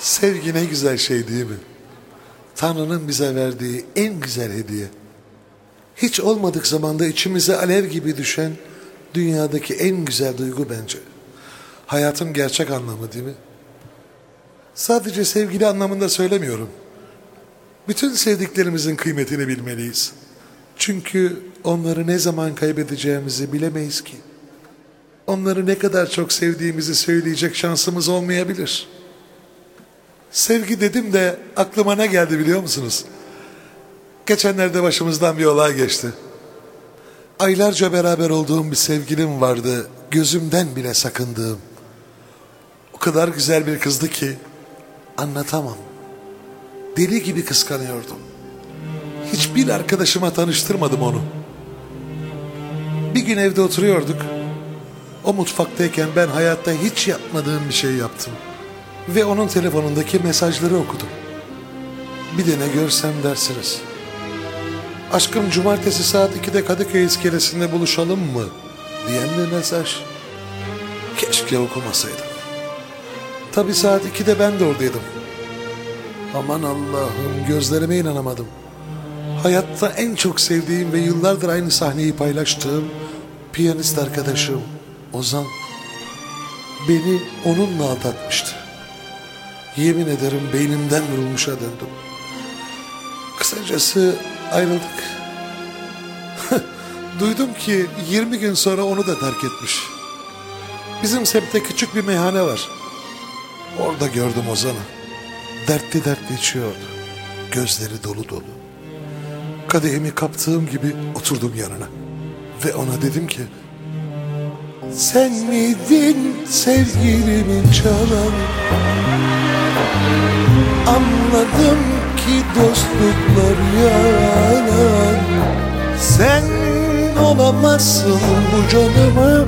Sevgi ne güzel şey değil mi? Tanrı'nın bize verdiği en güzel hediye. Hiç olmadık zamanda içimize alev gibi düşen dünyadaki en güzel duygu bence. Hayatın gerçek anlamı değil mi? Sadece sevgili anlamında söylemiyorum. Bütün sevdiklerimizin kıymetini bilmeliyiz. Çünkü onları ne zaman kaybedeceğimizi bilemeyiz ki. Onları ne kadar çok sevdiğimizi söyleyecek şansımız olmayabilir. Sevgi dedim de aklıma ne geldi biliyor musunuz? Geçenlerde başımızdan bir olay geçti. Aylarca beraber olduğum bir sevgilim vardı. Gözümden bile sakındığım. O kadar güzel bir kızdı ki anlatamam. Deli gibi kıskanıyordum. Hiçbir arkadaşıma tanıştırmadım onu. Bir gün evde oturuyorduk. O mutfaktayken ben hayatta hiç yapmadığım bir şey yaptım. Ve onun telefonundaki mesajları okudum. Bir de ne görsem dersiniz. Aşkım cumartesi saat 2'de Kadıköy iskelesinde buluşalım mı? Diyen bir mesaj. Keşke okumasaydım. Tabi saat 2'de ben de oradaydım. Aman Allah'ım gözlerime inanamadım. Hayatta en çok sevdiğim ve yıllardır aynı sahneyi paylaştığım piyanist arkadaşım Ozan beni onunla aldatmıştı. Yemin ederim beynimden vurulmuşa döndüm. Kısacası ayrıldık. Duydum ki 20 gün sonra onu da terk etmiş. Bizim semtte küçük bir meyhane var. Orada gördüm Ozan'ı. Dertli dertli içiyordu. Gözleri dolu dolu. Kadehimi kaptığım gibi oturdum yanına. Ve ona dedim ki... Sen miydin sevgilimin çalan? Anladım ki dostluklar yalan. Sen olamazsın bu canımı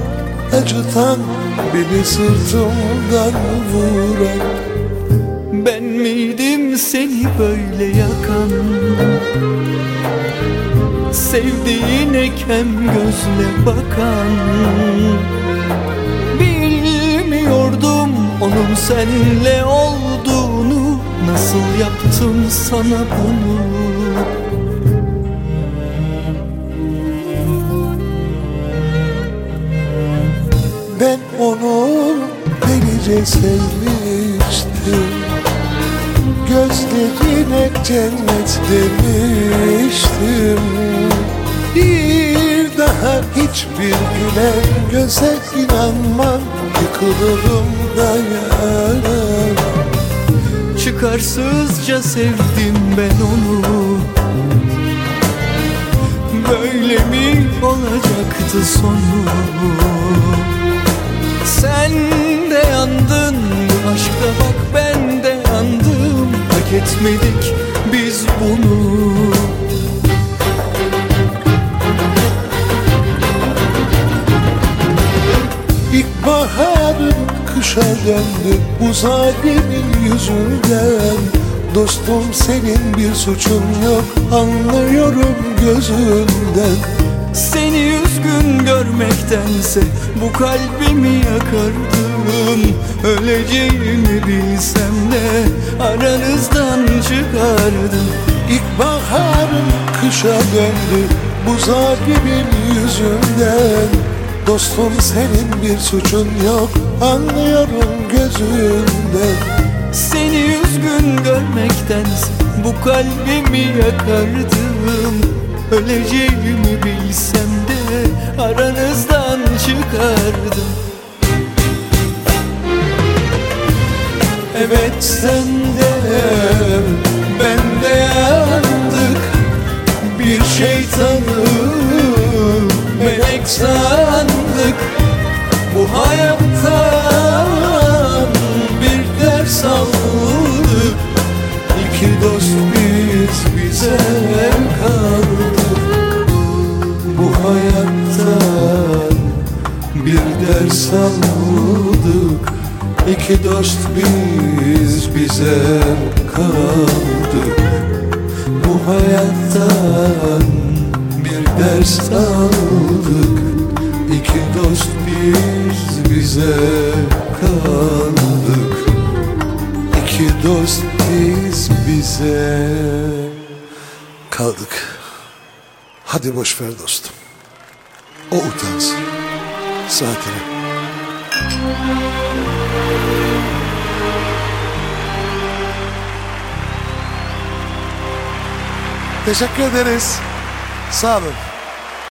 acıtan Beni sırtımdan vuran. Ben miydim seni böyle yakan? Sevdiğine kem gözle bakan. Bilmiyordum onun senle olduğunu Nasıl yaptım sana bunu? Ben onu delice sevmiştim. Gözlerine cennet demiştim. Bir daha hiçbir gülen göze inanmam. Yıkılırım dayanamam Çıkarsızca sevdim ben onu. Böyle mi olacaktı sonu? Sen de yandın bu aşkta bak ben de yandım. Hak etmedik biz bunu. İlkbaharım kışa döndü bu zalimin yüzünden. Dostum senin bir suçun yok anlıyorum gözünden. Seni üzgün görmektense bu kalbimi yakardım Öleceğimi bilsem de aranızdan çıkardım. İlkbaharım kışa döndü bu zalimin yüzünden Dostum senin bir suçun yok. Anlıyorum gözünden Seni üzgün görmektense bu kalbimi yakardım. Öleceğimi bilsem de aranızdan çıkardım. Evet sen de ben de yandık. Bir şeytanı melek Bu hayattan bir ders aldık. İki dost biz bize kaldık Bu hayattan bir ders aldık. İki dost biz bize kaldık Bu hayattan bir ders aldık dost biz bize kaldık İki ki dost biz bize kaldık. Hadi boş ver dostum. O utansın. Saatine. Teşekkür ederiz. Sağ olun.